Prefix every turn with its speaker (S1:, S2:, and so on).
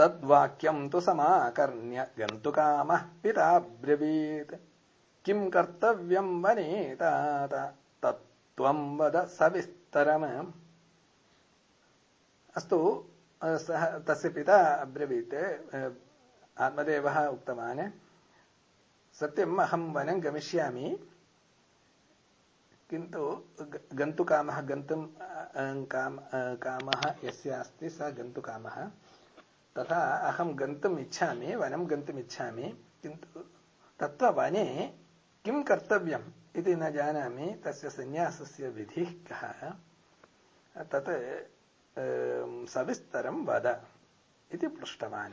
S1: तद्वाक्यं तु समाकर्ण्य गन्तुकामः पिता ब्रवीत्। किं कर्तव्यं वने तात तत्त्वं वद सविस्तरम्। अस्तु, सः, तस्य पिता अब्रवीत्। आत्मदेवः उक्तवान्। सत्यम्, अहं वनं गमिष्यामि। किन्तु गन्तुकामः गन्तुं काम कामः यस्य अस्ति, सः गन्तुकामः तथा अहम गन्तुम् इच्छामि वनं गन्तुम् इच्छामि वने किं कर्तव्यम् इति न जानामि, तस्य सन्न्यासस्य विधिः कः? तत् सविस्तरं वद इति पृष्टवान्।